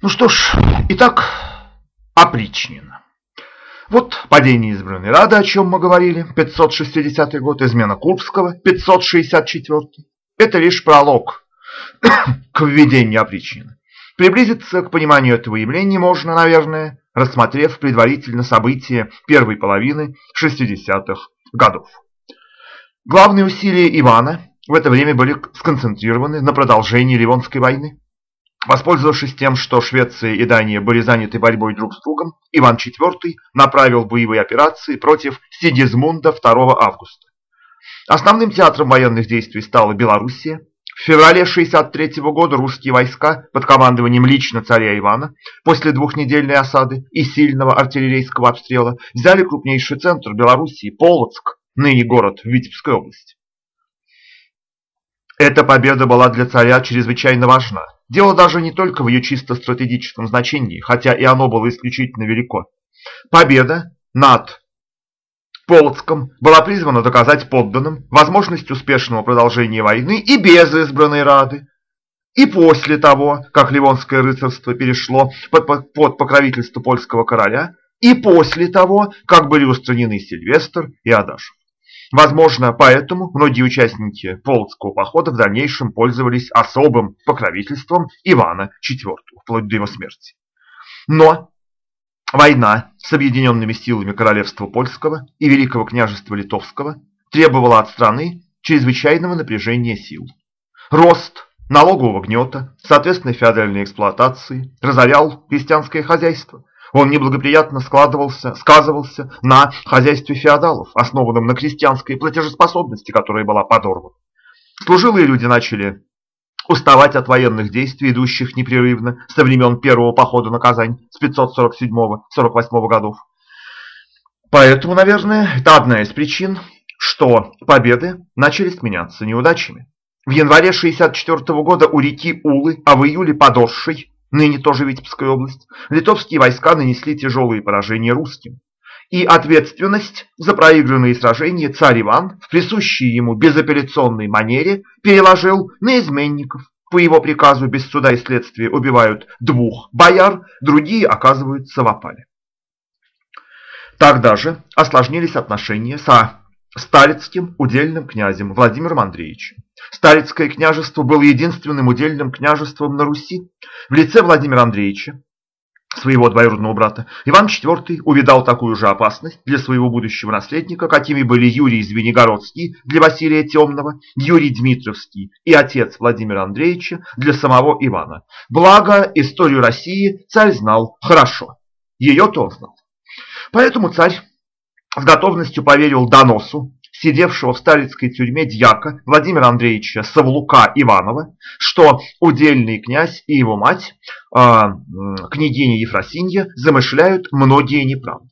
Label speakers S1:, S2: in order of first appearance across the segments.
S1: Ну что ж, итак, опричнено. Вот падение избранной Рады, о чем мы говорили, 560 год, измена Курбского, 564. Это лишь пролог к введению опричнины. Приблизиться к пониманию этого явления можно, наверное, рассмотрев предварительно события первой половины 60-х годов. Главные усилия Ивана в это время были сконцентрированы на продолжении Ливонской войны. Воспользовавшись тем, что Швеция и Дания были заняты борьбой друг с другом, Иван IV направил боевые операции против Сигизмунда 2 августа. Основным театром военных действий стала Белоруссия. В феврале 1963 года русские войска под командованием лично царя Ивана после двухнедельной осады и сильного артиллерийского обстрела взяли крупнейший центр Белоруссии – Полоцк, ныне город в Витебской области. Эта победа была для царя чрезвычайно важна. Дело даже не только в ее чисто стратегическом значении, хотя и оно было исключительно велико. Победа над Полоцком была призвана доказать подданным возможность успешного продолжения войны и без избранной Рады. И после того, как Ливонское рыцарство перешло под, под покровительство польского короля, и после того, как были устранены Сильвестр и Адашев. Возможно, поэтому многие участники Полоцкого похода в дальнейшем пользовались особым покровительством Ивана IV, вплоть до его смерти. Но война с объединенными силами Королевства Польского и Великого княжества Литовского требовала от страны чрезвычайного напряжения сил. Рост налогового гнета, соответственно феодальной эксплуатации, разорял крестьянское хозяйство, он неблагоприятно складывался, сказывался на хозяйстве феодалов, основанном на крестьянской платежеспособности, которая была подорвана. Служилые люди начали уставать от военных действий, идущих непрерывно со времен первого похода на Казань с 547-48 годов. Поэтому, наверное, это одна из причин, что победы начали сменяться неудачами. В январе 1964 года у реки Улы, а в июле подоршей ныне тоже Витебская область, литовские войска нанесли тяжелые поражения русским. И ответственность за проигранные сражения царь Иван в присущей ему безапелляционной манере переложил на изменников. По его приказу без суда и следствия убивают двух бояр, другие оказываются в опале. Тогда же осложнились отношения со Старицким удельным князем Владимиром Андреевичем. Старицкое княжество было единственным удельным княжеством на Руси. В лице Владимира Андреевича, своего двоюродного брата, Иван IV увидал такую же опасность для своего будущего наследника, какими были Юрий Звенигородский для Василия Темного, Юрий Дмитровский и отец Владимира Андреевича для самого Ивана. Благо, историю России царь знал хорошо. Ее-то он знал. Поэтому царь с готовностью поверил доносу, сидевшего в сталинской тюрьме дьяка Владимира Андреевича Савлука Иванова, что удельный князь и его мать, э, княгиня Ефросинья, замышляют многие неправды.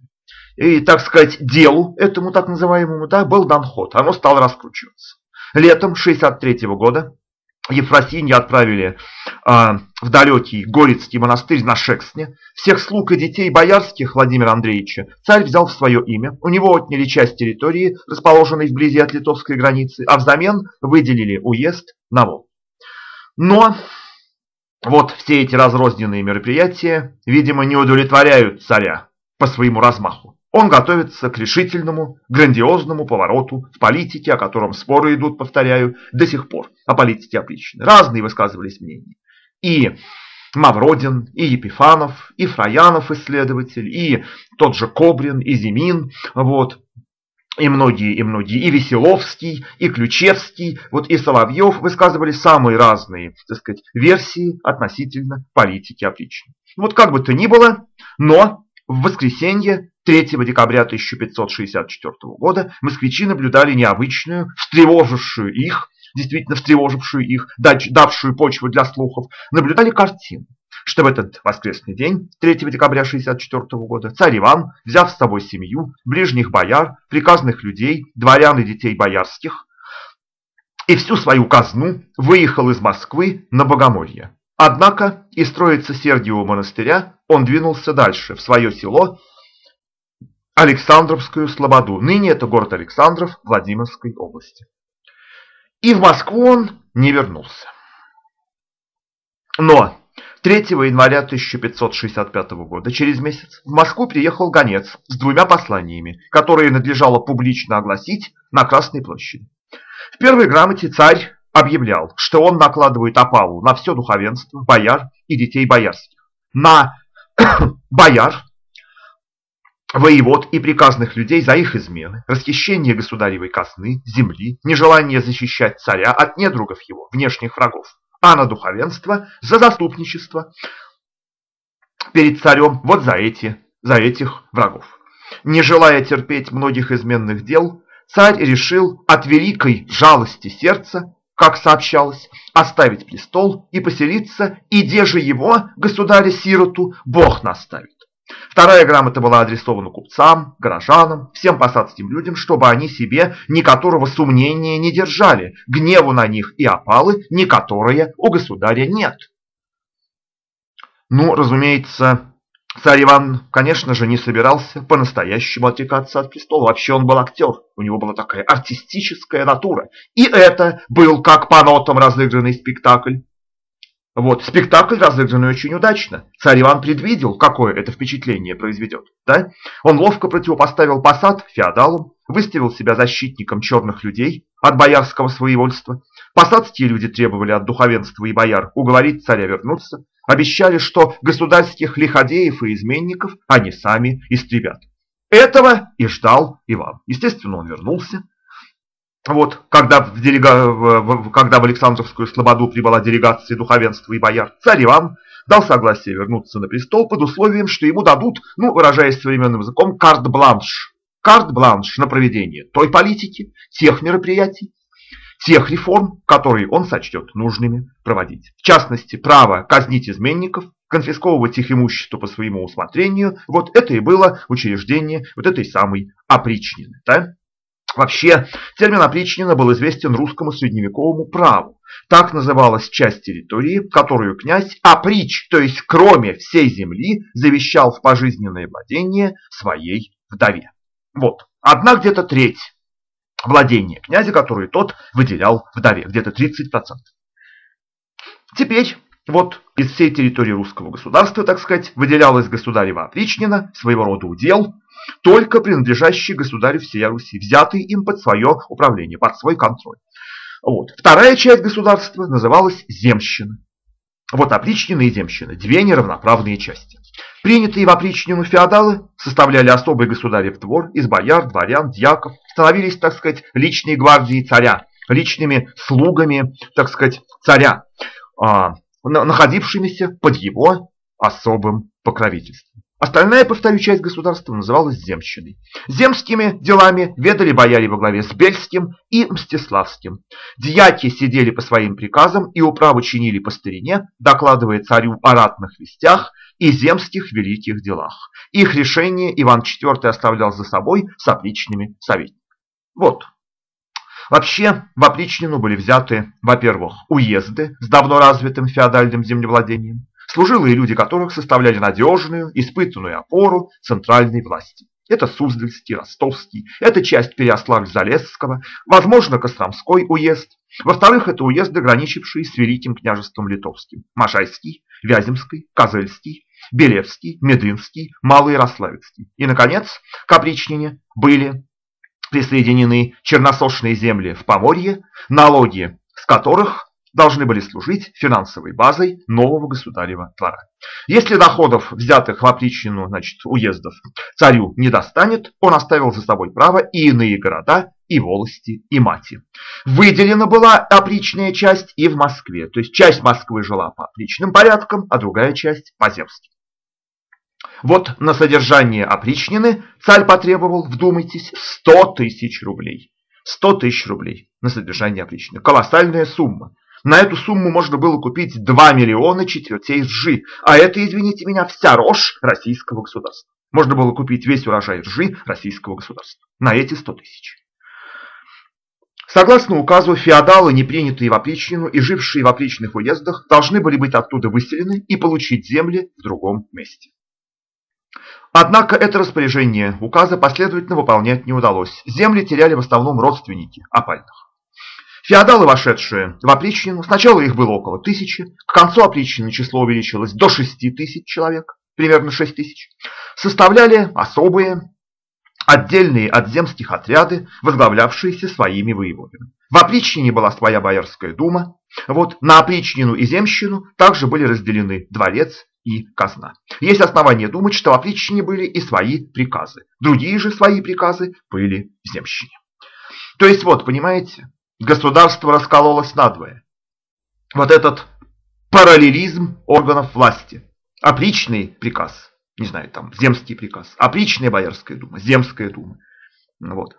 S1: И, так сказать, делу этому так называемому да, был дан ход, оно стало раскручиваться. Летом 63 года Ефросинья отправили а, в далекий Горецкий монастырь на Шексне. Всех слуг и детей боярских Владимира Андреевича царь взял в свое имя. У него отняли часть территории, расположенной вблизи от литовской границы, а взамен выделили уезд на Волгу. Но вот все эти разрозненные мероприятия, видимо, не удовлетворяют царя по своему размаху. Он готовится к решительному, грандиозному повороту в политике, о котором споры идут, повторяю, до сих пор, о политике опричнины. Разные высказывались мнения. И Мавродин, и Епифанов, и Фраянов исследователь, и тот же Кобрин, и Зимин, вот, и многие, и многие, и Веселовский, и Ключевский, вот и Соловьев высказывали самые разные, так сказать, версии относительно политики опричнины. Вот как бы то ни было, но в воскресенье 3 декабря 1564 года москвичи наблюдали необычную, встревожившую их, действительно встревожившую их, давшую почву для слухов, наблюдали картину, что в этот воскресный день, 3 декабря 1964 года, царь Иван, взяв с собой семью, ближних бояр, приказных людей, дворян и детей боярских, и всю свою казну выехал из Москвы на Богомолье. Однако из строицы Сергиева монастыря он двинулся дальше, в свое село Александровскую Слободу. Ныне это город Александров Владимирской области. И в Москву он не вернулся. Но 3 января 1565 года, через месяц, в Москву приехал гонец с двумя посланиями, которые надлежало публично огласить на Красной площади. В первой грамоте царь объявлял, что он накладывает опалу на все духовенство, бояр и детей боярских, на бояр, воевод и приказных людей за их измены, расхищение государевой казны, земли, нежелание защищать царя от недругов его, внешних врагов, а на духовенство за заступничество перед царем вот за эти, за этих врагов. Не желая терпеть многих изменных дел, царь решил от великой жалости сердца, как сообщалось, оставить престол и поселиться, и где же его, государя-сироту, Бог наставит. Вторая грамота была адресована купцам, горожанам, всем посадским людям, чтобы они себе ни которого сомнения не держали, гневу на них и опалы, ни которые у государя нет. Ну, разумеется, царь Иван, конечно же, не собирался по-настоящему отвлекаться от престола. Вообще он был актер, у него была такая артистическая натура. И это был как по нотам разыгранный спектакль. Вот, спектакль разыгран очень удачно. Царь Иван предвидел, какое это впечатление произведет. Да? Он ловко противопоставил посад феодалам, выставил себя защитником черных людей от боярского своевольства. Посадские люди требовали от духовенства и бояр уговорить царя вернуться, обещали, что государских лиходеев и изменников они сами истребят. Этого и ждал Иван. Естественно, он вернулся, вот, когда в, делега... когда в Александровскую Слободу прибыла делегация духовенства и бояр, царь Иван дал согласие вернуться на престол под условием, что ему дадут, ну, выражаясь современным языком, карт-бланш. Карт-бланш на проведение той политики, тех мероприятий, тех реформ, которые он сочтет нужными проводить. В частности, право казнить изменников, конфисковывать их имущество по своему усмотрению, вот это и было учреждение вот этой самой опричнины. Да? Вообще, термин опричнина был известен русскому средневековому праву. Так называлась часть территории, которую князь оприч, то есть кроме всей земли, завещал в пожизненное владение своей вдове. Вот, одна где-то треть владения князя, которую тот выделял вдове, где-то 30%. Теперь вот из всей территории русского государства, так сказать, выделялась государева опричнина, своего рода удел, только принадлежащий государю всей Руси, взятый им под свое управление, под свой контроль. Вот. Вторая часть государства называлась земщина. Вот опричнина и земщина – две неравноправные части. Принятые в опричнину феодалы составляли особый государев двор из бояр, дворян, дьяков, становились, так сказать, личной гвардией царя, личными слугами, так сказать, царя, а, находившимися под его особым покровительством. Остальная, повторю, часть государства называлась земщиной. Земскими делами ведали бояре во главе с Бельским и Мстиславским. Дьяки сидели по своим приказам и управу чинили по старине, докладывая царю о ратных вестях и земских великих делах. Их решение Иван IV оставлял за собой с опричными советниками. Вот. Вообще, в опричнину были взяты, во-первых, уезды с давно развитым феодальным землевладением, служилые люди которых составляли надежную, испытанную опору центральной власти. Это Суздальский, Ростовский, это часть Переославль-Залесского, возможно, Костромской уезд. Во-вторых, это уезды, граничившие с Великим княжеством Литовским. Можайский, Вяземский, Козельский, Белевский, Медынский, Малый Ярославецкий. И, наконец, к опричнине были присоединены черносошные земли в Поморье, налоги с которых должны были служить финансовой базой нового государева двора. Если доходов, взятых в опричнину значит, уездов, царю не достанет, он оставил за собой право и иные города, и волости, и мати. Выделена была опричная часть и в Москве, то есть часть Москвы жила по опричным порядкам, а другая часть по земским. Вот на содержание опричнины царь потребовал, вдумайтесь, 100 тысяч рублей. 100 тысяч рублей на содержание опричнины. Колоссальная сумма. На эту сумму можно было купить 2 миллиона четвертей ржи, а это, извините меня, вся рожь российского государства. Можно было купить весь урожай ржи российского государства на эти 100 тысяч. Согласно указу, феодалы, не принятые в опричнину и жившие в опричных уездах, должны были быть оттуда выселены и получить земли в другом месте. Однако это распоряжение указа последовательно выполнять не удалось. Земли теряли в основном родственники опальных. Феодалы, вошедшие в опричнину, сначала их было около тысячи, к концу опричнины число увеличилось до шести тысяч человек, примерно шесть тысяч, составляли особые отдельные от земских отряды, возглавлявшиеся своими воеводами. В опричнине была своя боярская дума, вот на опричнину и земщину также были разделены дворец и казна. Есть основания думать, что в опричнине были и свои приказы, другие же свои приказы были земщине. То есть вот, понимаете, государство раскололось надвое. Вот этот параллелизм органов власти. Опричный приказ, не знаю, там, земский приказ, опричная боярская дума, земская дума. Вот.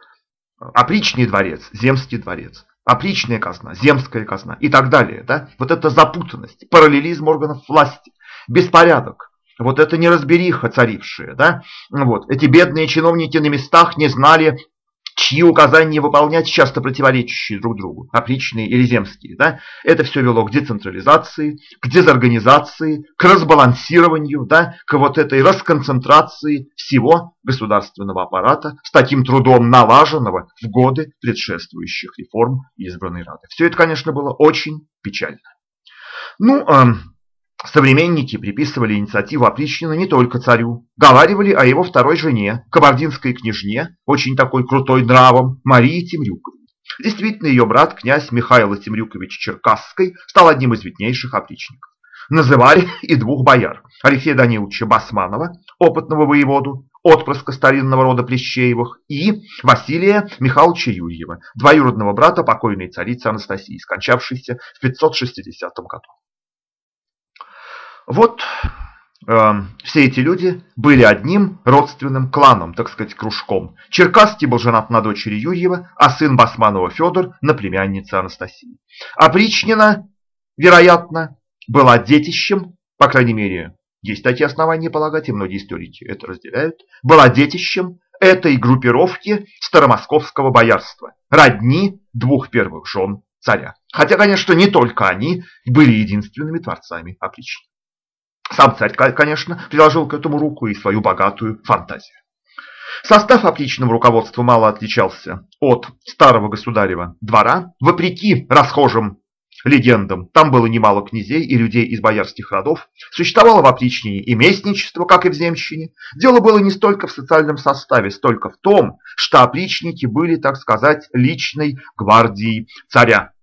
S1: Опричный дворец, земский дворец, опричная казна, земская казна и так далее. Да? Вот эта запутанность, параллелизм органов власти, беспорядок, вот это неразбериха царившая. Да? Вот. Эти бедные чиновники на местах не знали, чьи указания выполнять, часто противоречащие друг другу, опричные или земские. Да? Это все вело к децентрализации, к дезорганизации, к разбалансированию, да? к вот этой расконцентрации всего государственного аппарата с таким трудом налаженного в годы предшествующих реформ избранной Рады. Все это, конечно, было очень печально. Ну, Современники приписывали инициативу опричнина не только царю, говаривали о его второй жене, кабардинской княжне, очень такой крутой нравом, Марии Темрюковой. Действительно, ее брат, князь Михаил Темрюкович Черкасской, стал одним из виднейших опричников. Называли и двух бояр – Алексея Даниловича Басманова, опытного воеводу, отпрыска старинного рода Плещеевых, и Василия Михайловича Юрьева, двоюродного брата покойной царицы Анастасии, скончавшейся в 560 году. Вот э, все эти люди были одним родственным кланом, так сказать, кружком. Черкасский был женат на дочери Юрьева, а сын Басманова Федор на племяннице Анастасии. Опричнина, вероятно, была детищем, по крайней мере, есть такие основания полагать, и многие историки это разделяют, была детищем этой группировки старомосковского боярства, родни двух первых жен царя. Хотя, конечно, не только они были единственными творцами опричнины. Сам царь, конечно, приложил к этому руку и свою богатую фантазию. Состав опричного руководства мало отличался от старого государева двора. Вопреки расхожим легендам, там было немало князей и людей из боярских родов. Существовало в опричнине и местничество, как и в земщине. Дело было не столько в социальном составе, столько в том, что опричники были, так сказать, личной гвардией царя.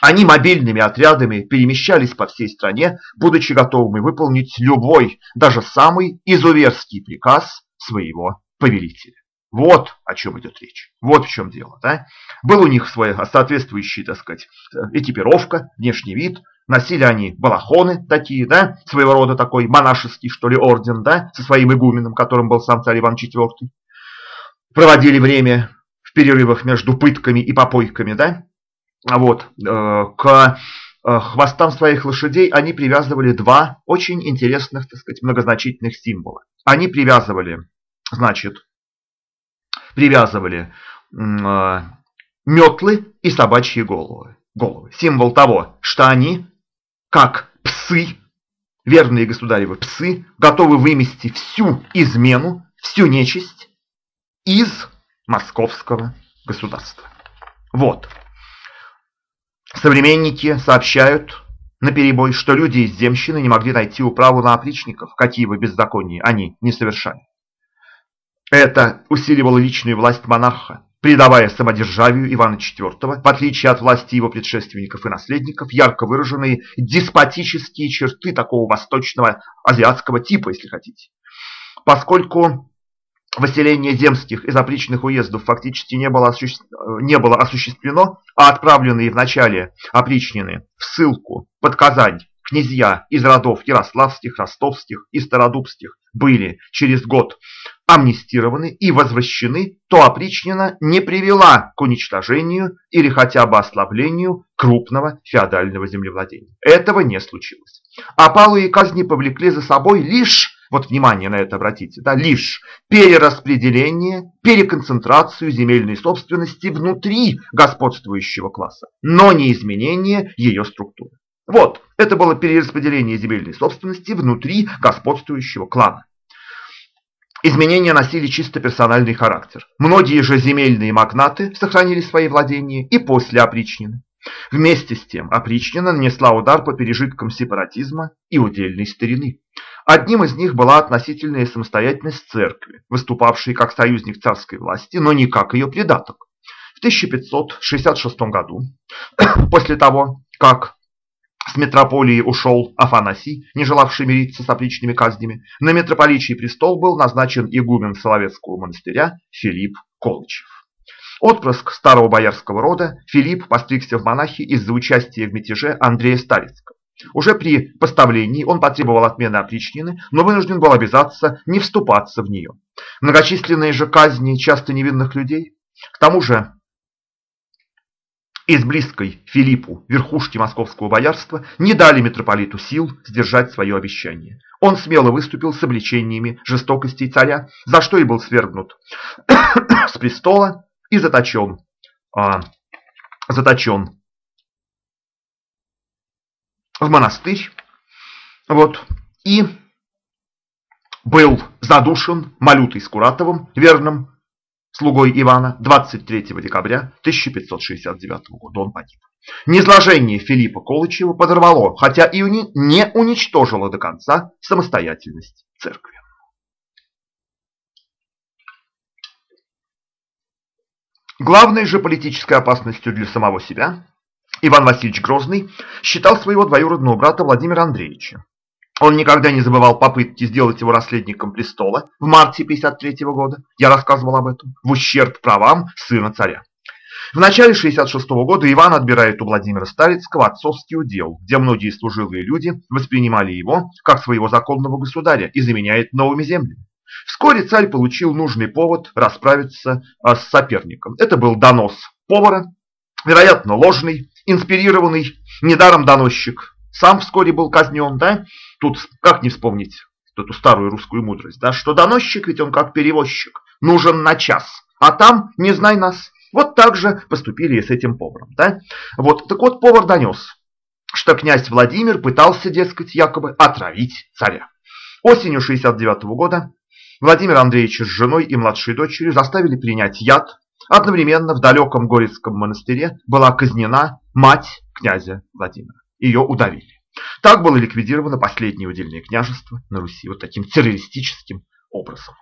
S1: Они мобильными отрядами перемещались по всей стране, будучи готовыми выполнить любой, даже самый изуверский приказ своего повелителя. Вот о чем идет речь. Вот в чем дело. Да? Был у них свой соответствующий, так сказать, экипировка, внешний вид. Носили они балахоны такие, да, своего рода такой монашеский, что ли, орден, да, со своим игуменом, которым был сам царь Иван IV. Проводили время в перерывах между пытками и попойками, да, вот, э, к э, хвостам своих лошадей они привязывали два очень интересных, так сказать, многозначительных символа. Они привязывали, значит, привязывали э, метлы и собачьи головы. головы. Символ того, что они, как псы, верные государевы псы, готовы вымести всю измену, всю нечисть из московского государства. Вот. Современники сообщают на перебой, что люди из земщины не могли найти управу на опричников, какие бы беззакония они не совершали. Это усиливало личную власть монарха, придавая самодержавию Ивана IV, в отличие от власти его предшественников и наследников, ярко выраженные деспотические черты такого восточного азиатского типа, если хотите. Поскольку Выселение земских из опричных уездов фактически не было, не было осуществлено, а отправленные в начале опричнины в ссылку под Казань князья из родов Ярославских, Ростовских и Стародубских были через год амнистированы и возвращены, то опричнина не привела к уничтожению или хотя бы ослаблению крупного феодального землевладения. Этого не случилось. Опалы и казни повлекли за собой лишь вот внимание на это обратите, да, лишь перераспределение, переконцентрацию земельной собственности внутри господствующего класса, но не изменение ее структуры. Вот, это было перераспределение земельной собственности внутри господствующего клана. Изменения носили чисто персональный характер. Многие же земельные магнаты сохранили свои владения и после опричнины. Вместе с тем опричнина нанесла удар по пережиткам сепаратизма и удельной старины. Одним из них была относительная самостоятельность церкви, выступавшей как союзник царской власти, но не как ее предаток. В 1566 году, после того, как с митрополии ушел Афанасий, не желавший мириться с опричными казнями, на митрополичий престол был назначен игумен Соловецкого монастыря Филипп Колычев. Отпрыск старого боярского рода, Филипп постригся в монахи из-за участия в мятеже Андрея Старицкого. Уже при поставлении он потребовал отмены опричнины, но вынужден был обязаться не вступаться в нее. Многочисленные же казни часто невинных людей. К тому же из близкой Филиппу верхушки московского боярства не дали митрополиту сил сдержать свое обещание. Он смело выступил с обличениями жестокостей царя, за что и был свергнут с престола и заточен, а, заточен в монастырь. Вот, и был задушен Малютой Скуратовым, верным слугой Ивана, 23 декабря 1569 года он погиб. Низложение Филиппа Колычева подорвало, хотя и не уничтожило до конца самостоятельность церкви. Главной же политической опасностью для самого себя Иван Васильевич Грозный считал своего двоюродного брата Владимира Андреевича. Он никогда не забывал попытки сделать его наследником престола в марте 53 года, я рассказывал об этом, в ущерб правам сына царя. В начале 66 года Иван отбирает у Владимира Старицкого отцовский удел, где многие служилые люди воспринимали его как своего законного государя и заменяет новыми землями. Вскоре царь получил нужный повод расправиться а, с соперником. Это был донос повара, вероятно, ложный, инспирированный, недаром доносчик. Сам вскоре был казнен, да? Тут как не вспомнить эту старую русскую мудрость, да? Что доносчик, ведь он как перевозчик, нужен на час, а там не знай нас. Вот так же поступили и с этим поваром, да? Вот, так вот, повар донес, что князь Владимир пытался, дескать, якобы отравить царя. Осенью 69 -го года Владимир Андреевич с женой и младшей дочерью заставили принять яд. Одновременно в далеком Горецком монастыре была казнена мать князя Владимира. Ее удавили. Так было ликвидировано последнее удельное княжество на Руси вот таким террористическим образом.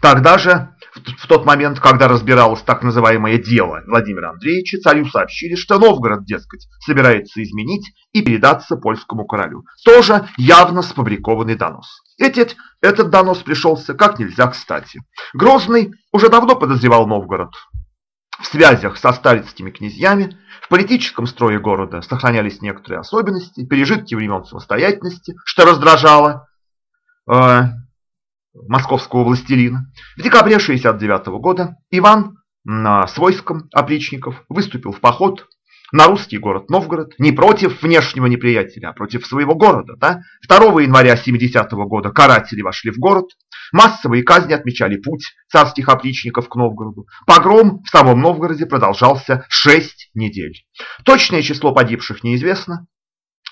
S1: Тогда же, в тот момент, когда разбиралось так называемое дело Владимира Андреевича, царю сообщили, что Новгород, дескать, собирается изменить и передаться польскому королю. Тоже явно сфабрикованный донос. Этот, этот донос пришелся как нельзя кстати. Грозный уже давно подозревал Новгород в связях со старицкими князьями, в политическом строе города сохранялись некоторые особенности, пережитки времен самостоятельности, что раздражало э, московского властелина. В декабре 69 года Иван с войском опричников выступил в поход на русский город Новгород не против внешнего неприятеля, а против своего города. Да? 2 января 70 года каратели вошли в город, массовые казни отмечали путь царских опричников к Новгороду. Погром в самом Новгороде продолжался 6 недель. Точное число погибших неизвестно.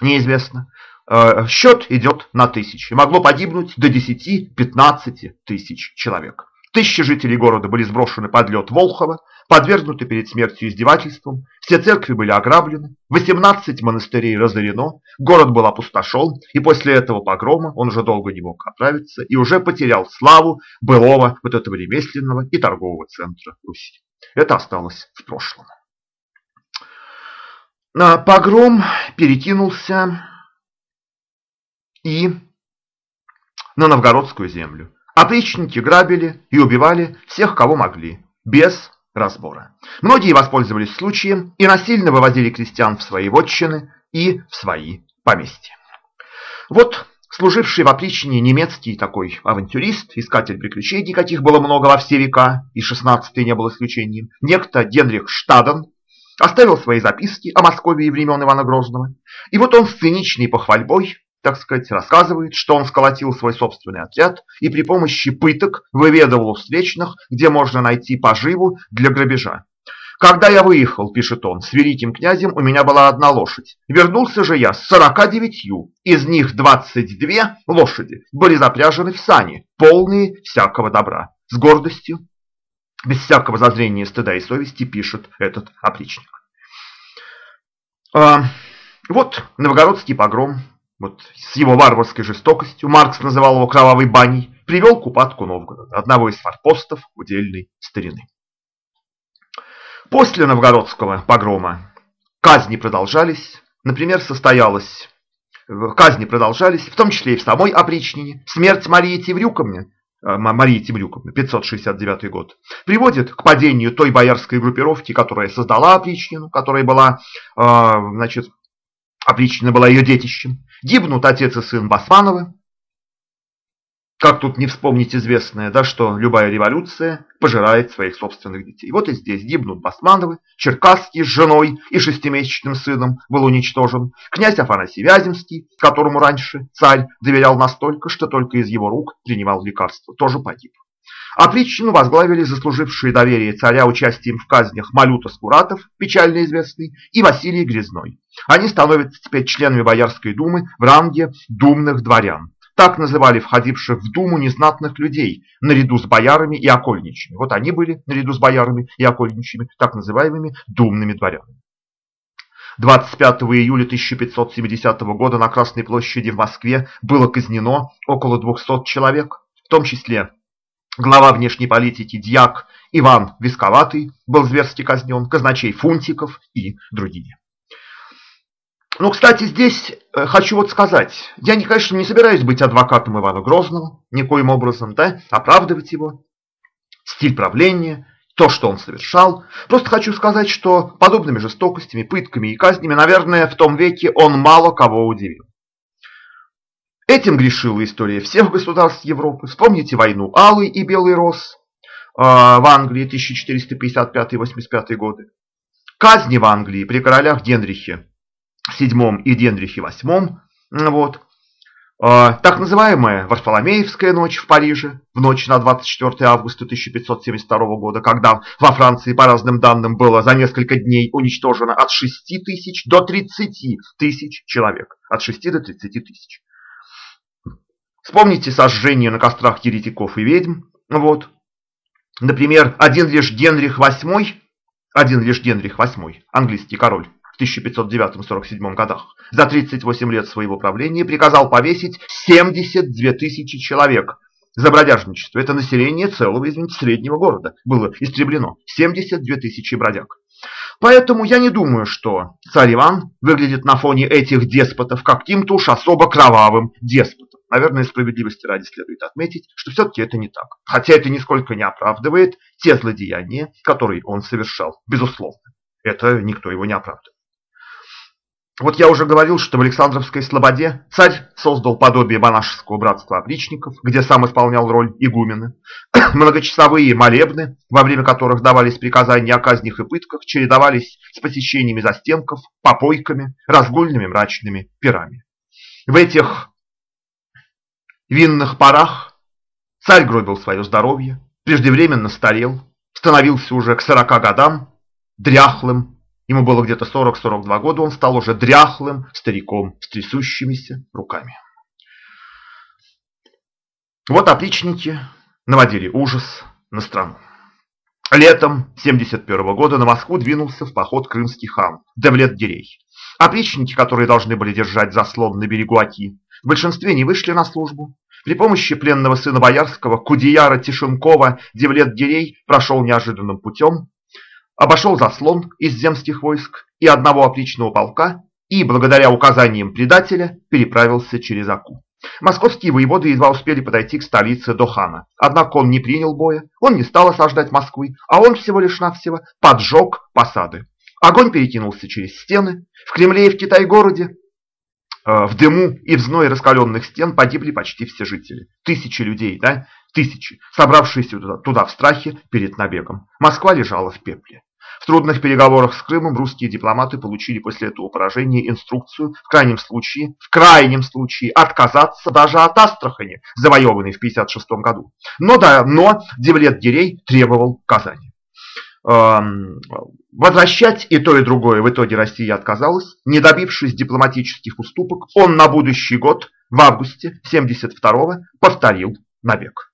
S1: Неизвестно. Э, счет идет на тысячи. Могло погибнуть до 10-15 тысяч человек. Тысячи жителей города были сброшены под лед Волхова, подвергнуты перед смертью издевательствам, все церкви были ограблены, 18 монастырей разорено, город был опустошен, и после этого погрома он уже долго не мог оправиться и уже потерял славу былого вот этого ремесленного и торгового центра Руси. Это осталось в прошлом. Погром перекинулся и на новгородскую землю. Опричники грабили и убивали всех, кого могли, без разбора. Многие воспользовались случаем и насильно вывозили крестьян в свои вотчины и в свои поместья. Вот служивший в опричнине немецкий такой авантюрист, искатель приключений, каких было много во все века, и 16 не был исключением, некто Генрих Штаден, оставил свои записки о Москве времен Ивана Грозного. И вот он с циничной похвальбой так сказать, рассказывает, что он сколотил свой собственный отряд и при помощи пыток выведывал у встречных, где можно найти поживу для грабежа. Когда я выехал, пишет он, с великим князем у меня была одна лошадь. Вернулся же я с 49, из них 22 лошади были запряжены в сани, полные всякого добра. С гордостью, без всякого зазрения стыда и совести, пишет этот опричник. А, вот новгородский погром, вот с его варварской жестокостью, Маркс называл его кровавой баней, привел к упадку Новгорода, одного из форпостов удельной старины. После новгородского погрома казни продолжались. Например, состоялась казни продолжались, в том числе и в самой опричнине. Смерть Марии Теврюковны, э, Марии Теврюковны, 569 год, приводит к падению той боярской группировки, которая создала опричнину, которая была, э, значит, опричнина была ее детищем. Гибнут отец и сын Басмановы, как тут не вспомнить известное, да, что любая революция пожирает своих собственных детей. Вот и здесь гибнут Басмановы, Черкасский с женой и шестимесячным сыном был уничтожен, князь Афанасий Вяземский, которому раньше царь доверял настолько, что только из его рук принимал лекарства, тоже погиб. Опричнину возглавили заслужившие доверие царя участием в казнях Малюта Скуратов, печально известный, и Василий Грязной. Они становятся теперь членами Боярской думы в ранге думных дворян. Так называли входивших в Думу незнатных людей, наряду с боярами и окольничьими. Вот они были, наряду с боярами и окольничьими, так называемыми думными дворянами. 25 июля 1570 года на Красной площади в Москве было казнено около 200 человек, в том числе глава внешней политики Дьяк Иван Висковатый был зверски казнен, казначей Фунтиков и другие. Ну, кстати, здесь э, хочу вот сказать, я, конечно, не собираюсь быть адвокатом Ивана Грозного, никоим образом, да, оправдывать его, стиль правления, то, что он совершал. Просто хочу сказать, что подобными жестокостями, пытками и казнями, наверное, в том веке он мало кого удивил. Этим грешила история всех государств Европы. Вспомните войну Алый и Белый Рос э, в Англии 1455-85 годы. Казни в Англии при королях Генрихе VII и Генрихе VIII. Вот. А, так называемая Варфоломеевская ночь в Париже, в ночь на 24 августа 1572 года, когда во Франции, по разным данным, было за несколько дней уничтожено от 6 тысяч до 30 тысяч человек. От 6 до 30 тысяч. Вспомните сожжение на кострах еретиков и ведьм. Вот. Например, один лишь Генрих VIII, один лишь Генрих VIII, английский король, 1509-47 годах, за 38 лет своего правления приказал повесить 72 тысячи человек за бродяжничество. Это население целого, извините, среднего города было истреблено. 72 тысячи бродяг. Поэтому я не думаю, что царь Иван выглядит на фоне этих деспотов каким-то уж особо кровавым деспотом. Наверное, справедливости ради следует отметить, что все-таки это не так. Хотя это нисколько не оправдывает те злодеяния, которые он совершал. Безусловно, это никто его не оправдывает. Вот я уже говорил, что в Александровской Слободе царь создал подобие монашеского братства опричников, где сам исполнял роль игумена. Многочасовые молебны, во время которых давались приказания о казнях и пытках, чередовались с посещениями застенков, попойками, разгульными мрачными пирами. В этих винных парах царь гробил свое здоровье, преждевременно старел, становился уже к сорока годам дряхлым, Ему было где-то 40-42 года, он стал уже дряхлым стариком с трясущимися руками. Вот опричники наводили ужас на страну. Летом 71 года на Москву двинулся в поход крымский хан Девлет-Гирей. Опричники, которые должны были держать заслон на берегу Аки, в большинстве не вышли на службу. При помощи пленного сына Боярского, Кудеяра Тишинкова, Девлет-Гирей прошел неожиданным путем обошел заслон из земских войск и одного отличного полка и, благодаря указаниям предателя, переправился через Аку. Московские воеводы едва успели подойти к столице Дохана. Однако он не принял боя, он не стал осаждать Москвы, а он всего лишь навсего поджег посады. Огонь перекинулся через стены. В Кремле и в Китай-городе э, в дыму и в зной раскаленных стен погибли почти все жители. Тысячи людей, да? Тысячи, собравшиеся туда, туда в страхе перед набегом. Москва лежала в пепле. В трудных переговорах с Крымом русские дипломаты получили после этого поражения инструкцию в крайнем случае, в крайнем случае отказаться даже от Астрахани, завоеванной в 1956 году. Но, да, но Девлет Гирей требовал Казани. Возвращать и то, и другое в итоге Россия отказалась. Не добившись дипломатических уступок, он на будущий год, в августе 1972 повторил набег.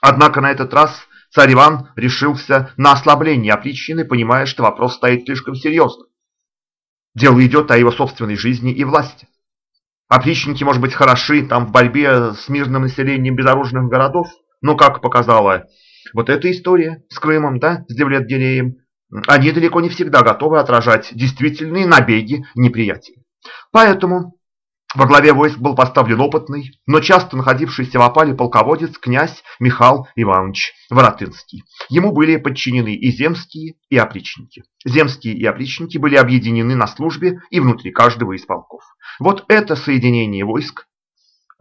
S1: Однако на этот раз Царь Иван решился на ослабление опричнины, понимая, что вопрос стоит слишком серьезно. Дело идет о его собственной жизни и власти. Опричники, может быть, хороши там в борьбе с мирным населением безоружных городов, но, как показала вот эта история с Крымом, да, с Девлет-Гиреем, они далеко не всегда готовы отражать действительные набеги неприятеля. Поэтому во главе войск был поставлен опытный, но часто находившийся в опале полководец князь Михаил Иванович Воротынский. Ему были подчинены и земские, и опричники. Земские и опричники были объединены на службе и внутри каждого из полков. Вот это соединение войск,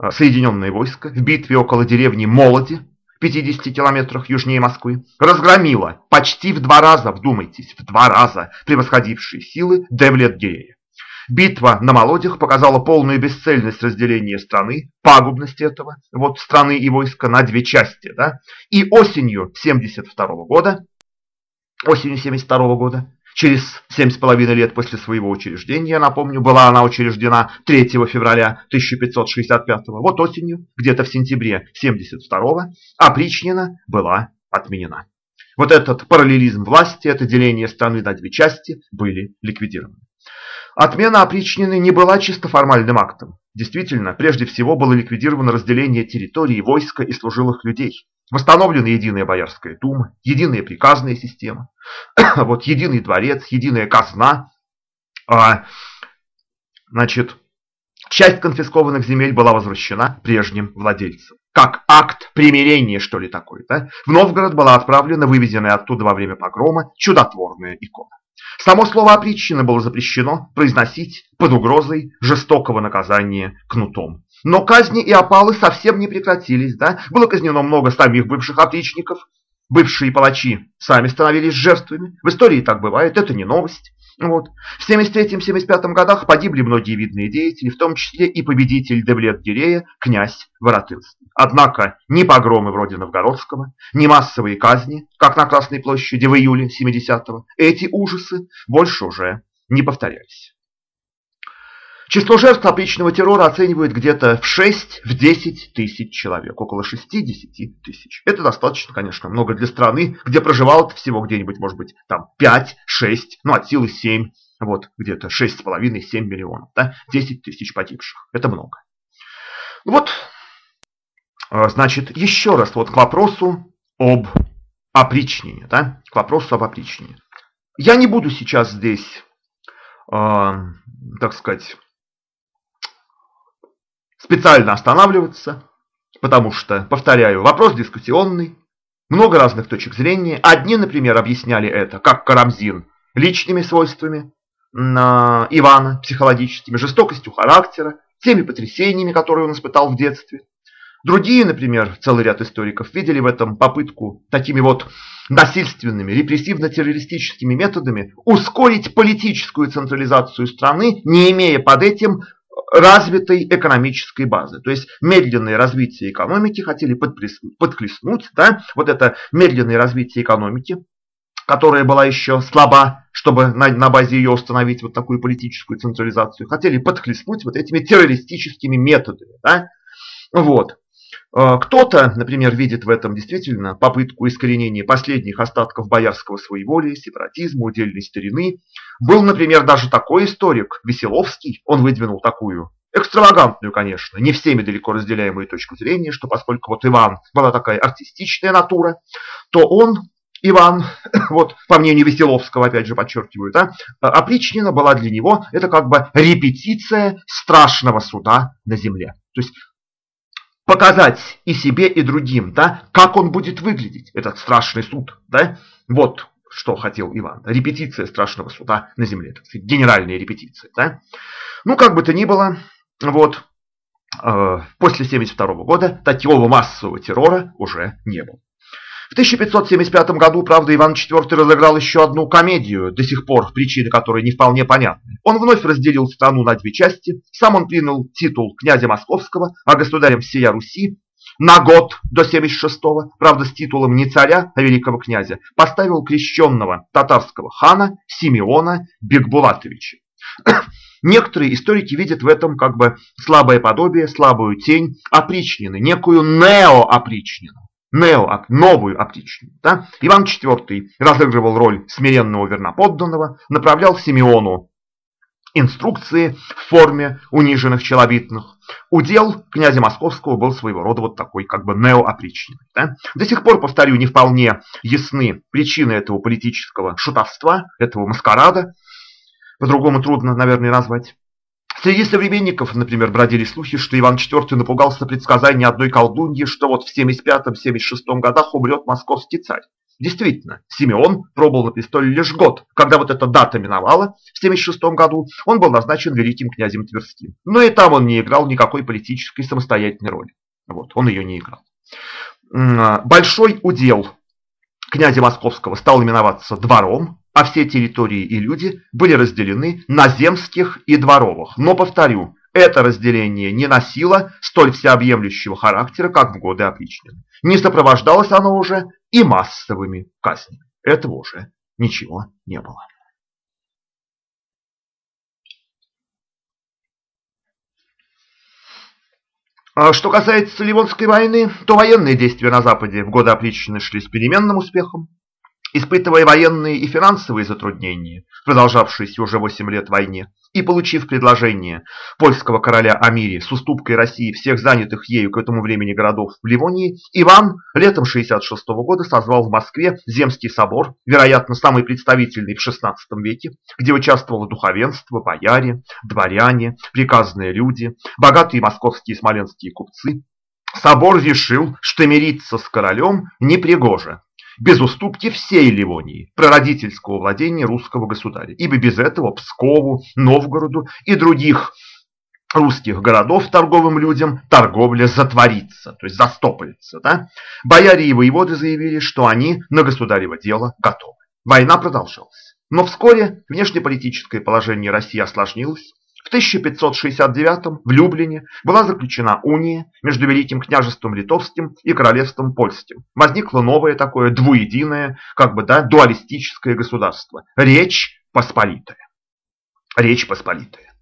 S1: э, соединенное войско в битве около деревни Молоди, 50 километрах южнее Москвы, разгромило почти в два раза, вдумайтесь, в два раза превосходившие силы Девлет-Герея. Битва на Молодях показала полную бесцельность разделения страны, пагубность этого, вот страны и войска на две части. Да? И осенью 72 года, осенью 72 года, через семь с половиной лет после своего учреждения, я напомню, была она учреждена 3 февраля 1565, вот осенью, где-то в сентябре 72 опричнина была отменена. Вот этот параллелизм власти, это деление страны на две части были ликвидированы. Отмена опричнины не была чисто формальным актом. Действительно, прежде всего было ликвидировано разделение территории, войска и служилых людей. Восстановлена единая боярская дума, единая приказная система, вот единый дворец, единая казна. А, значит, часть конфискованных земель была возвращена прежним владельцам. Как акт примирения, что ли, такой. Да? В Новгород была отправлена вывезенная оттуда во время погрома чудотворная икона. Само слово «опричнина» было запрещено произносить под угрозой жестокого наказания кнутом. Но казни и опалы совсем не прекратились. Да? Было казнено много самих бывших опричников. Бывшие палачи сами становились жертвами. В истории так бывает, это не новость. Вот. В 73-75 годах погибли многие видные деятели, в том числе и победитель Девлет-Гирея, князь Воротынский. Однако ни погромы вроде Новгородского, ни массовые казни, как на Красной площади в июле 70-го, эти ужасы больше уже не повторялись. Число жертв опричного террора оценивают где-то в 6-10 тысяч человек, около 60 тысяч. Это достаточно, конечно, много для страны, где проживало всего где-нибудь, может быть, там 5-6, ну от силы 7, вот где-то 6,5-7 миллионов, да, 10 тысяч погибших. Это много. Вот, а, значит, еще раз вот к вопросу об опричнине, да, к вопросу об опричнине. Я не буду сейчас здесь, э, так сказать, специально останавливаться, потому что, повторяю, вопрос дискуссионный, много разных точек зрения. Одни, например, объясняли это, как Карамзин, личными свойствами Ивана, психологическими, жестокостью характера, теми потрясениями, которые он испытал в детстве. Другие, например, целый ряд историков, видели в этом попытку такими вот насильственными, репрессивно-террористическими методами ускорить политическую централизацию страны, не имея под этим развитой экономической базы. То есть медленное развитие экономики хотели подхлестнуть, да, вот это медленное развитие экономики, которая была еще слаба, чтобы на, на базе ее установить вот такую политическую централизацию, хотели подхлестнуть вот этими террористическими методами. Да? Вот. Э, кто-то, например, видит в этом действительно попытку искоренения последних остатков боярского своеволия, сепаратизма, удельной старины. Был, например, даже такой историк, Веселовский, он выдвинул такую экстравагантную, конечно, не всеми далеко разделяемую точку зрения, что поскольку вот Иван была такая артистичная натура, то он, Иван, вот по мнению Веселовского, опять же подчеркиваю, да, опричнина была для него, это как бы репетиция страшного суда на земле. То есть показать и себе, и другим, да, как он будет выглядеть, этот страшный суд. Да? Вот что хотел Иван. Репетиция страшного суда на земле. Так сказать, генеральная репетиция. Да? Ну, как бы то ни было, вот, э, после 1972 года такого массового террора уже не было. В 1575 году, правда, Иван IV разыграл еще одну комедию, до сих пор причины которой не вполне понятны. Он вновь разделил страну на две части, сам он принял титул князя Московского, а государем всея Руси на год до 76-го, правда с титулом не царя, а великого князя, поставил крещенного татарского хана Симеона Бекбулатовича. Некоторые историки видят в этом как бы слабое подобие, слабую тень опричнины, некую неоопричнину нео, новую оптичную. Да? Иван IV разыгрывал роль смиренного верноподданного, направлял Симеону инструкции в форме униженных челобитных. Удел князя Московского был своего рода вот такой как бы неоопричненный. Да? До сих пор, повторю, не вполне ясны причины этого политического шутовства, этого маскарада. По-другому трудно, наверное, назвать. Среди современников, например, бродили слухи, что Иван IV напугался предсказания одной колдуньи, что вот в 75-76 годах умрет московский царь. Действительно, Симеон пробыл на престоле лишь год. Когда вот эта дата миновала, в 76 году, он был назначен великим князем Тверским. Но и там он не играл никакой политической самостоятельной роли. Вот, он ее не играл. Большой удел князя Московского стал именоваться двором, а все территории и люди были разделены на земских и дворовых. Но, повторю, это разделение не носило столь всеобъемлющего характера, как в годы опричнины. Не сопровождалось оно уже и массовыми казнями. Этого уже ничего не было. А что касается Ливонской войны, то военные действия на Западе в годы опричнины шли с переменным успехом. Испытывая военные и финансовые затруднения, продолжавшиеся уже 8 лет войне, и получив предложение польского короля о мире с уступкой России всех занятых ею к этому времени городов в Ливонии, Иван летом 66 -го года созвал в Москве Земский собор, вероятно, самый представительный в XVI веке, где участвовало духовенство, бояре, дворяне, приказные люди, богатые московские и смоленские купцы. Собор решил, что мириться с королем непригоже, без уступки всей Ливонии, прародительского владения русского государя, ибо без этого Пскову, Новгороду и других русских городов торговым людям торговля затворится, то есть застопорится. Да? Бояре и воеводы заявили, что они на государево дело готовы. Война продолжалась. Но вскоре внешнеполитическое положение России осложнилось, в 1569 в Люблине была заключена уния между Великим княжеством Литовским и Королевством Польским. Возникло новое такое двуединое, как бы да, дуалистическое государство. Речь Посполитая. Речь Посполитая.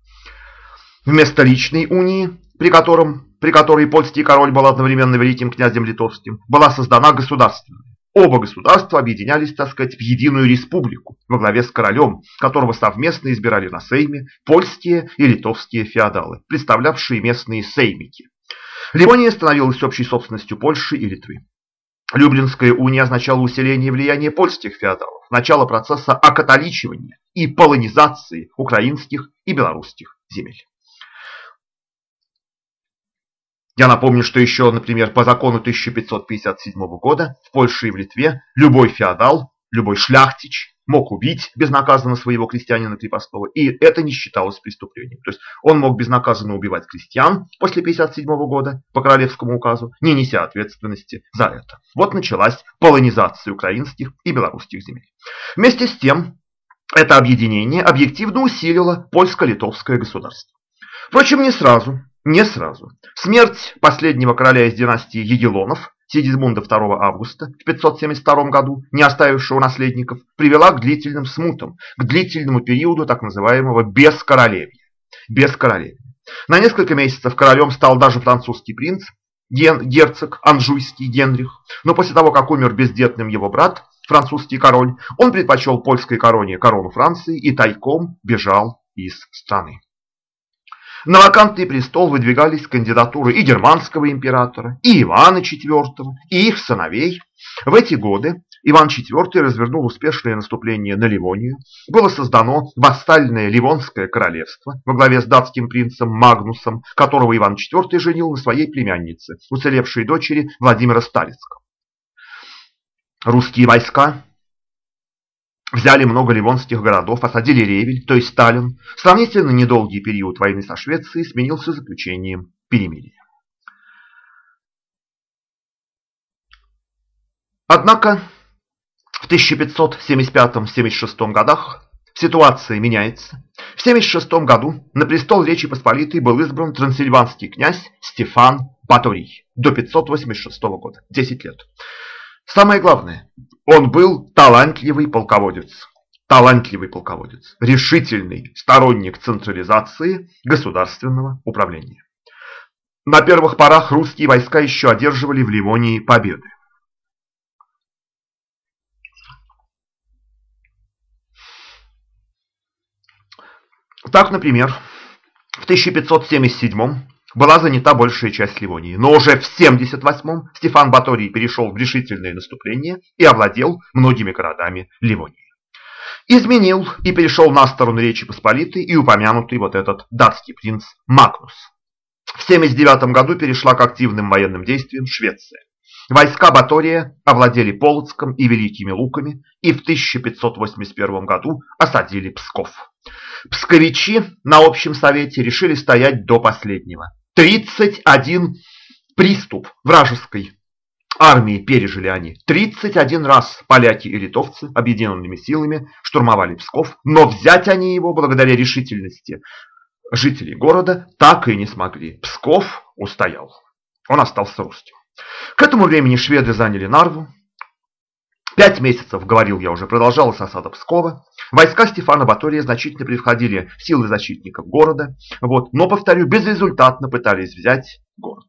S1: Вместо личной унии, при, котором, при которой польский король был одновременно великим князем литовским, была создана государственная. Оба государства объединялись, так сказать, в единую республику во главе с королем, которого совместно избирали на Сейме польские и литовские феодалы, представлявшие местные сеймики. Ливония становилась общей собственностью Польши и Литвы. Люблинская уния означала усиление влияния польских феодалов, начало процесса окатоличивания и полонизации украинских и белорусских земель. Я напомню, что еще, например, по закону 1557 года в Польше и в Литве любой феодал, любой шляхтич мог убить безнаказанно своего крестьянина крепостного, и это не считалось преступлением. То есть он мог безнаказанно убивать крестьян после 57 года по королевскому указу, не неся ответственности за это. Вот началась полонизация украинских и белорусских земель. Вместе с тем, это объединение объективно усилило польско-литовское государство. Впрочем, не сразу. Не сразу. Смерть последнего короля из династии Егелонов, Сигизмунда 2 августа в 572 году, не оставившего наследников, привела к длительным смутам, к длительному периоду так называемого бескоролевья. Бескоролевья. На несколько месяцев королем стал даже французский принц, ген, герцог Анжуйский Генрих, но после того, как умер бездетным его брат, французский король, он предпочел польской короне корону Франции и тайком бежал из страны. На вакантный престол выдвигались кандидатуры и германского императора, и Ивана IV, и их сыновей. В эти годы Иван IV развернул успешное наступление на Ливонию. Было создано вассальное Ливонское королевство во главе с датским принцем Магнусом, которого Иван IV женил на своей племяннице, уцелевшей дочери Владимира Сталицкого. Русские войска Взяли много ливонских городов, осадили Ревель, то есть Сталин. Сравнительно недолгий период войны со Швецией сменился заключением перемирия. Однако в 1575-76 годах ситуация меняется. В 76 году на престол Речи Посполитой был избран трансильванский князь Стефан Баторий до 586 года, 10 лет. Самое главное, он был талантливый полководец. Талантливый полководец, решительный сторонник централизации государственного управления. На первых порах русские войска еще одерживали в Ливонии победы. Так, например, в 1577 была занята большая часть Ливонии, но уже в 78-м Стефан Баторий перешел в решительное наступление и овладел многими городами Ливонии. Изменил и перешел на сторону Речи Посполитой и упомянутый вот этот датский принц Магнус. В 79 году перешла к активным военным действиям Швеция. Войска Батория овладели Полоцком и Великими Луками и в 1581 году осадили Псков. Псковичи на общем совете решили стоять до последнего. 31 приступ вражеской армии пережили они. 31 раз поляки и литовцы объединенными силами штурмовали Псков, но взять они его благодаря решительности жителей города так и не смогли. Псков устоял. Он остался русским. К этому времени шведы заняли Нарву. Пять месяцев, говорил я уже, продолжалась осада Пскова. Войска Стефана Батория значительно превосходили силы защитников города, вот, но, повторю, безрезультатно пытались взять город.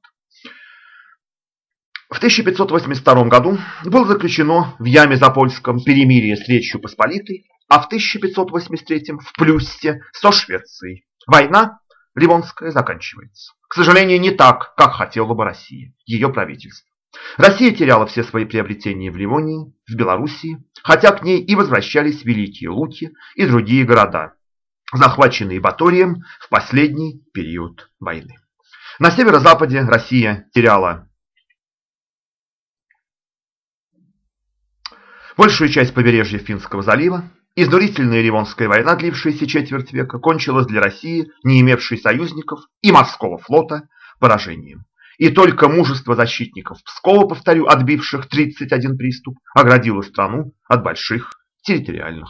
S1: В 1582 году было заключено в Яме Запольском перемирие с Речью Посполитой, а в 1583 в Плюссе со Швецией. Война Ливонская заканчивается. К сожалению, не так, как хотела бы Россия, ее правительство. Россия теряла все свои приобретения в Ливонии, в Белоруссии, хотя к ней и возвращались Великие Луки и другие города, захваченные Баторием в последний период войны. На северо-западе Россия теряла большую часть побережья Финского залива, Изнурительная Ливонская война, длившаяся четверть века, кончилась для России, не имевшей союзников и морского флота, поражением. И только мужество защитников Пскова, повторю, отбивших 31 приступ, оградило страну от больших территориальных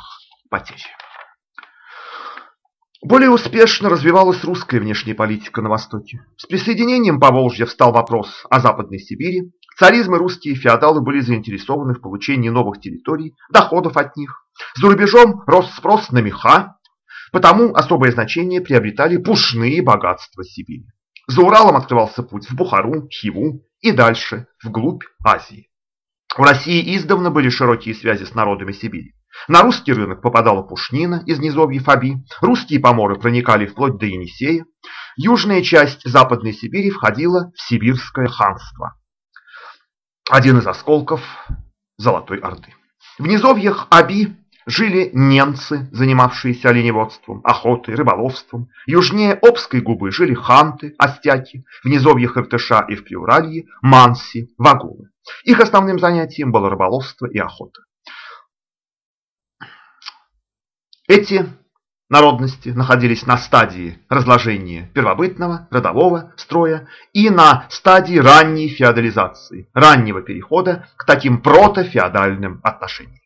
S1: потерь. Более успешно развивалась русская внешняя политика на Востоке. С присоединением Поволжья встал вопрос о Западной Сибири. Царизм и русские феодалы были заинтересованы в получении новых территорий, доходов от них. За рубежом рос спрос на меха, потому особое значение приобретали пушные богатства Сибири. За Уралом открывался путь в Бухару, Хиву и дальше, вглубь Азии. В России издавна были широкие связи с народами Сибири. На русский рынок попадала пушнина из низовьев Аби, русские поморы проникали вплоть до Енисея, южная часть Западной Сибири входила в Сибирское ханство. Один из осколков Золотой Орды. В низовьях Аби жили немцы, занимавшиеся оленеводством, охотой, рыболовством. Южнее Обской губы жили ханты, остяки, в низовьях Иртыша и в Приуралье – манси, вагулы. Их основным занятием было рыболовство и охота. Эти народности находились на стадии разложения первобытного, родового строя и на стадии ранней феодализации, раннего перехода к таким протофеодальным отношениям.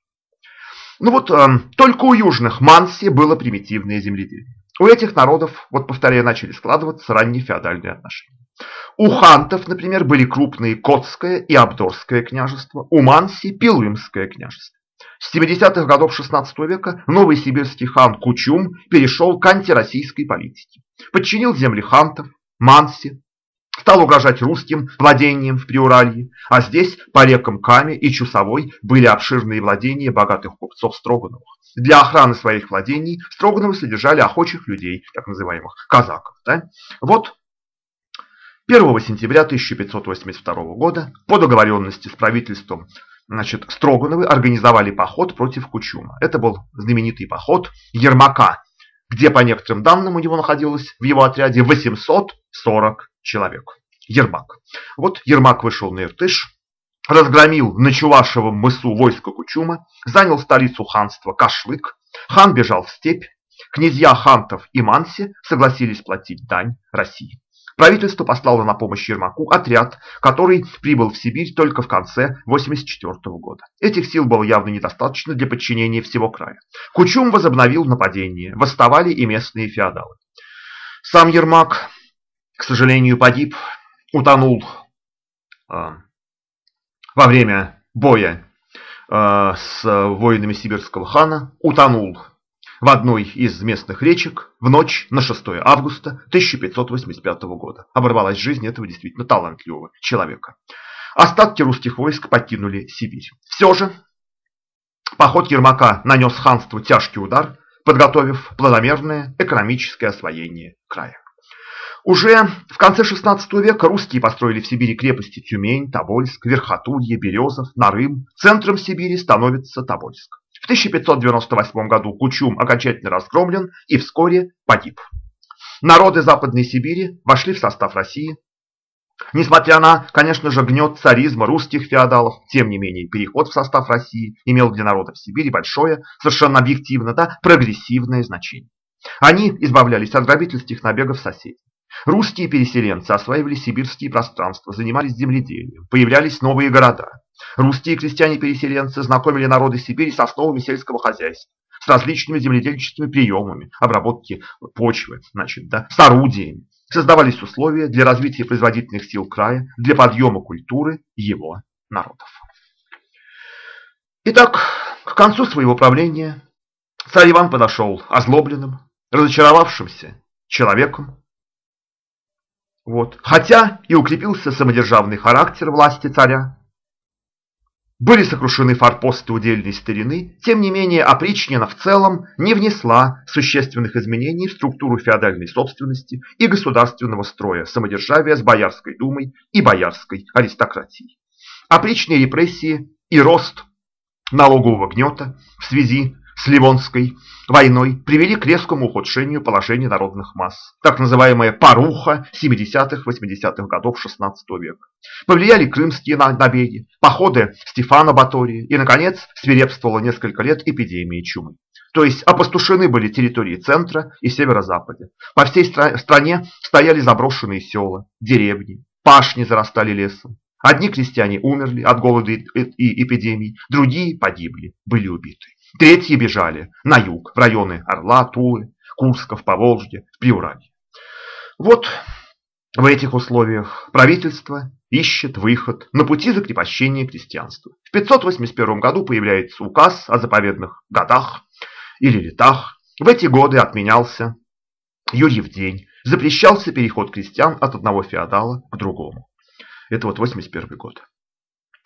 S1: Ну вот, э, только у южных Манси было примитивное земледелие. У этих народов, вот повторяю, начали складываться ранние феодальные отношения. У хантов, например, были крупные Котское и Абдорское княжество, у Манси – Пилымское княжество. С 70-х годов XVI века новый сибирский хан Кучум перешел к антироссийской политике. Подчинил земли хантов, Манси, стал угрожать русским владением в Приуралье, а здесь по рекам Каме и Чусовой были обширные владения богатых купцов Строгановых. Для охраны своих владений Строгановы содержали охочих людей, так называемых казаков. Да? Вот 1 сентября 1582 года по договоренности с правительством значит, Строгановы организовали поход против Кучума. Это был знаменитый поход Ермака, где, по некоторым данным, у него находилось в его отряде 840 человек. Ермак. Вот Ермак вышел на Иртыш, разгромил на Чувашевом мысу войско Кучума, занял столицу ханства Кашлык, хан бежал в степь, князья Хантов и Манси согласились платить дань России. Правительство послало на помощь Ермаку отряд, который прибыл в Сибирь только в конце 1984 года. Этих сил было явно недостаточно для подчинения всего края. Кучум возобновил нападение, восставали и местные феодалы. Сам Ермак к сожалению, погиб, утонул э, во время боя э, с воинами сибирского хана, утонул в одной из местных речек в ночь на 6 августа 1585 года. Оборвалась жизнь этого действительно талантливого человека. Остатки русских войск покинули Сибирь. Все же поход Ермака нанес ханству тяжкий удар. подготовив планомерное экономическое освоение края. Уже в конце XVI века русские построили в Сибири крепости Тюмень, Тобольск, Верхотурье, Березов, Нарым. Центром Сибири становится Тобольск. В 1598 году Кучум окончательно разгромлен и вскоре погиб. Народы Западной Сибири вошли в состав России. Несмотря на, конечно же, гнет царизма русских феодалов, тем не менее переход в состав России имел для народов Сибири большое, совершенно объективно, да, прогрессивное значение. Они избавлялись от грабительских набегов соседей. Русские переселенцы осваивали сибирские пространства, занимались земледелием, появлялись новые города. Русские крестьяне-переселенцы знакомили народы Сибири с основами сельского хозяйства, с различными земледельческими приемами, обработки почвы, значит, да, с орудиями. Создавались условия для развития производительных сил края, для подъема культуры его народов. Итак, к концу своего правления царь Иван подошел озлобленным, разочаровавшимся человеком, вот. Хотя и укрепился самодержавный характер власти царя, были сокрушены форпосты удельной старины, тем не менее опричнина в целом не внесла существенных изменений в структуру феодальной собственности и государственного строя самодержавия с Боярской думой и боярской аристократией. Опричные репрессии и рост налогового гнета в связи с Ливонской войной привели к резкому ухудшению положения народных масс, так называемая «паруха» 70-80-х годов XVI века. Повлияли крымские набеги, походы Стефана Батория и, наконец, свирепствовала несколько лет эпидемия чумы. То есть опустошены были территории центра и северо-запада. По всей стране стояли заброшенные села, деревни, пашни зарастали лесом. Одни крестьяне умерли от голода и эпидемий, другие погибли, были убиты. Третьи бежали на юг, в районы Орла, Тулы, Курска, в Поволжье, в Приуралье. Вот в этих условиях правительство ищет выход на пути закрепощения крестьянства. В 581 году появляется указ о заповедных годах или летах. В эти годы отменялся Юрьев день, запрещался переход крестьян от одного феодала к другому. Это вот 81 год.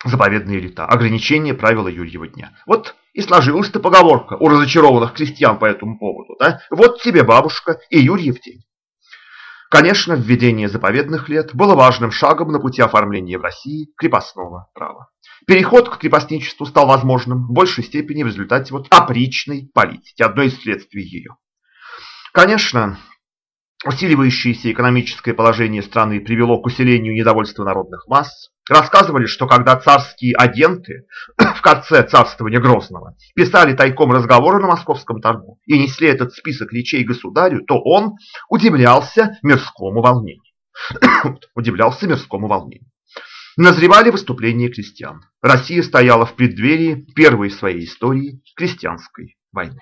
S1: Заповедные лета, ограничение правила Юрьева дня. Вот и сложилась-то поговорка у разочарованных крестьян по этому поводу. Да? Вот тебе бабушка и Юрьев день. Конечно, введение заповедных лет было важным шагом на пути оформления в России крепостного права. Переход к крепостничеству стал возможным в большей степени в результате вот опричной политики, одной из следствий ее. Конечно, усиливающееся экономическое положение страны привело к усилению недовольства народных масс, Рассказывали, что когда царские агенты в конце царствования Грозного писали тайком разговоры на московском торгу и несли этот список речей государю, то он удивлялся мирскому волнению. удивлялся мирскому волнению. Назревали выступления крестьян. Россия стояла в преддверии первой своей истории крестьянской войны.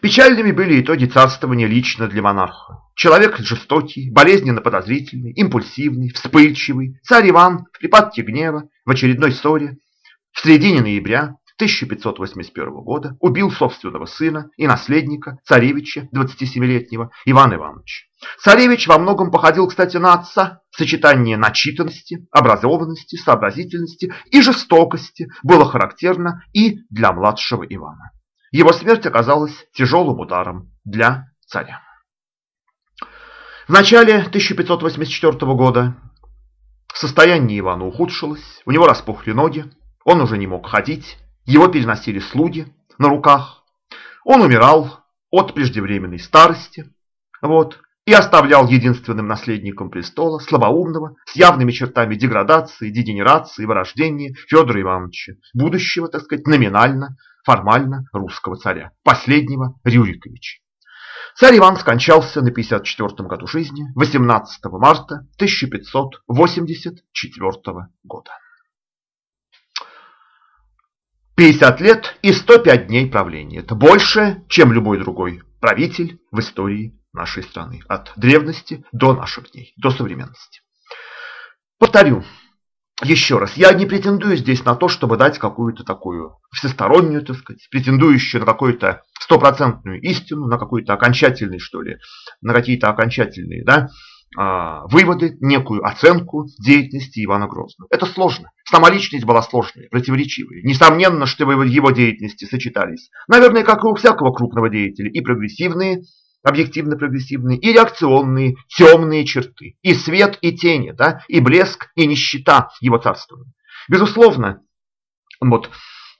S1: Печальными были итоги царствования лично для монарха. Человек жестокий, болезненно подозрительный, импульсивный, вспыльчивый, царь Иван в припадке гнева, в очередной ссоре, в середине ноября 1581 года убил собственного сына и наследника, царевича 27-летнего Ивана Ивановича. Царевич во многом походил, кстати, на отца. Сочетание начитанности, образованности, сообразительности и жестокости было характерно и для младшего Ивана. Его смерть оказалась тяжелым ударом для царя. В начале 1584 года состояние Ивана ухудшилось, у него распухли ноги, он уже не мог ходить, его переносили слуги на руках. Он умирал от преждевременной старости вот, и оставлял единственным наследником престола слабоумного, с явными чертами деградации, дегенерации, вырождения Федора Ивановича, будущего, так сказать, номинально формально русского царя, последнего Рюриковича. Царь Иван скончался на 54 году жизни 18 марта 1584 года. 50 лет и 105 дней правления. Это больше, чем любой другой правитель в истории нашей страны. От древности до наших дней, до современности. Повторю, еще раз, я не претендую здесь на то, чтобы дать какую-то такую всестороннюю, так сказать, претендующую на какую-то стопроцентную истину, на какой-то окончательный, что ли, на какие-то окончательные, да, выводы, некую оценку деятельности Ивана Грозного. Это сложно. Сама личность была сложная, противоречивая. Несомненно, что в его деятельности сочетались, наверное, как и у всякого крупного деятеля, и прогрессивные, объективно прогрессивные, и реакционные, темные черты, и свет, и тени, да, и блеск, и нищета его царствования. Безусловно, вот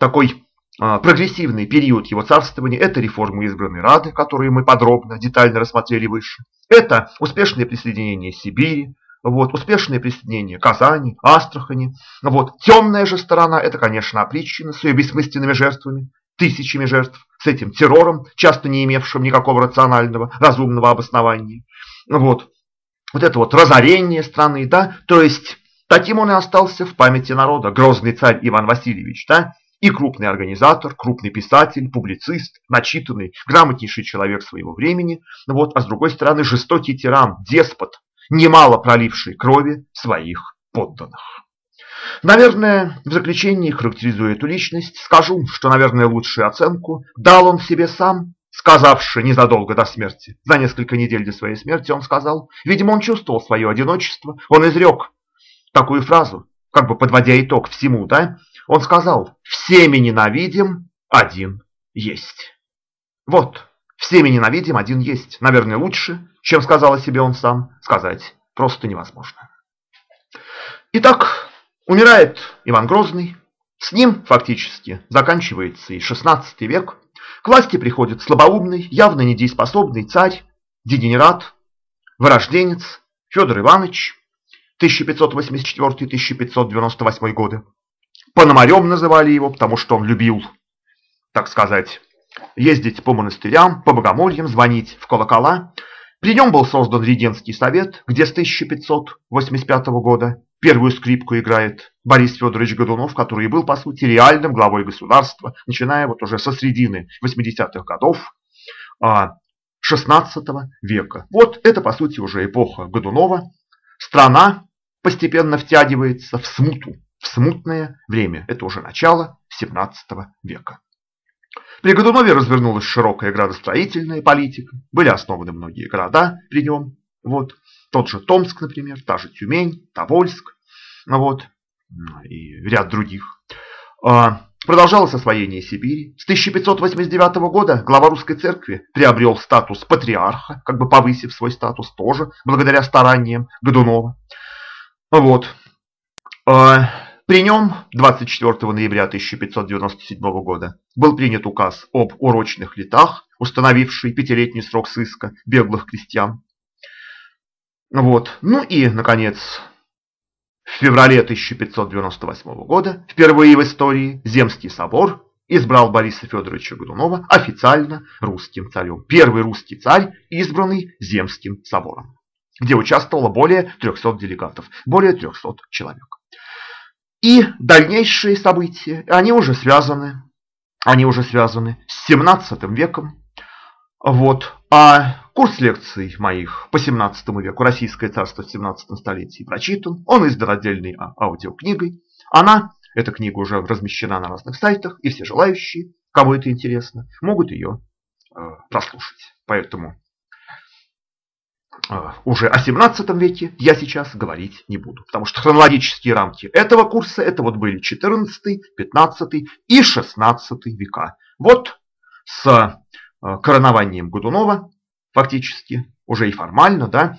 S1: такой а, прогрессивный период его царствования – это реформы избранной Рады, которые мы подробно, детально рассмотрели выше. Это успешное присоединение Сибири, вот, успешное присоединение Казани, Астрахани. Вот. Темная же сторона – это, конечно, опричина с ее бессмысленными жертвами, тысячами жертв, с этим террором, часто не имевшим никакого рационального, разумного обоснования. Вот. Вот это вот разорение страны, да, то есть таким он и остался в памяти народа, грозный царь Иван Васильевич, да, и крупный организатор, крупный писатель, публицист, начитанный, грамотнейший человек своего времени, вот, а с другой стороны жестокий тиран, деспот, немало проливший крови своих подданных. Наверное, в заключении, характеризуя эту личность, скажу, что, наверное, лучшую оценку дал он себе сам, сказавший незадолго до смерти, за несколько недель до своей смерти, он сказал, видимо, он чувствовал свое одиночество, он изрек такую фразу, как бы подводя итог всему, да, он сказал, всеми ненавидим, один есть. Вот, всеми ненавидим, один есть. Наверное, лучше, чем сказал о себе он сам, сказать просто невозможно. Итак, умирает Иван Грозный. С ним фактически заканчивается и 16 век. К власти приходит слабоумный, явно недееспособный царь, дегенерат, вырожденец Федор Иванович, 1584-1598 годы. Пономарем называли его, потому что он любил, так сказать, ездить по монастырям, по богомольям, звонить в колокола. При нем был создан Регенский совет, где с 1585 года первую скрипку играет Борис Федорович Годунов, который был, по сути, реальным главой государства, начиная вот уже со середины 80-х годов 16 а, века. Вот это, по сути, уже эпоха Годунова. Страна постепенно втягивается в смуту, в смутное время. Это уже начало 17 века. При Годунове развернулась широкая градостроительная политика, были основаны многие города при нем. Вот, тот же Томск, например, та же Тюмень, Тобольск, вот, и ряд других. А, продолжалось освоение Сибири. С 1589 года глава русской церкви приобрел статус патриарха, как бы повысив свой статус тоже, благодаря стараниям Годунова. Вот. А, при нем 24 ноября 1597 года был принят указ об урочных летах, установивший пятилетний срок сыска беглых крестьян. Вот. Ну и, наконец, в феврале 1598 года впервые в истории Земский собор избрал Бориса Федоровича Годунова официально русским царем. Первый русский царь, избранный Земским собором, где участвовало более 300 делегатов, более 300 человек. И дальнейшие события, они уже связаны, они уже связаны с 17 веком. Вот. А курс лекций моих по 17 веку «Российское царство в 17 столетии» прочитан. Он издан отдельной а, аудиокнигой. Она, эта книга уже размещена на разных сайтах, и все желающие, кому это интересно, могут ее э, прослушать. Поэтому а, уже о 17 веке я сейчас говорить не буду, потому что хронологические рамки этого курса это вот были 14, 15 и 16 века. Вот с а, коронованием Годунова фактически уже и формально, да,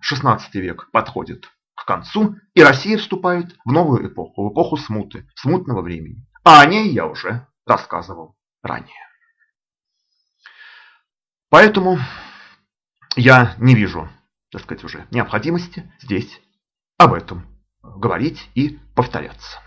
S1: 16 а, век подходит к концу, и Россия вступает в новую эпоху, в эпоху смуты, смутного времени. А о ней я уже рассказывал ранее. Поэтому я не вижу, так сказать, уже необходимости здесь об этом говорить и повторяться.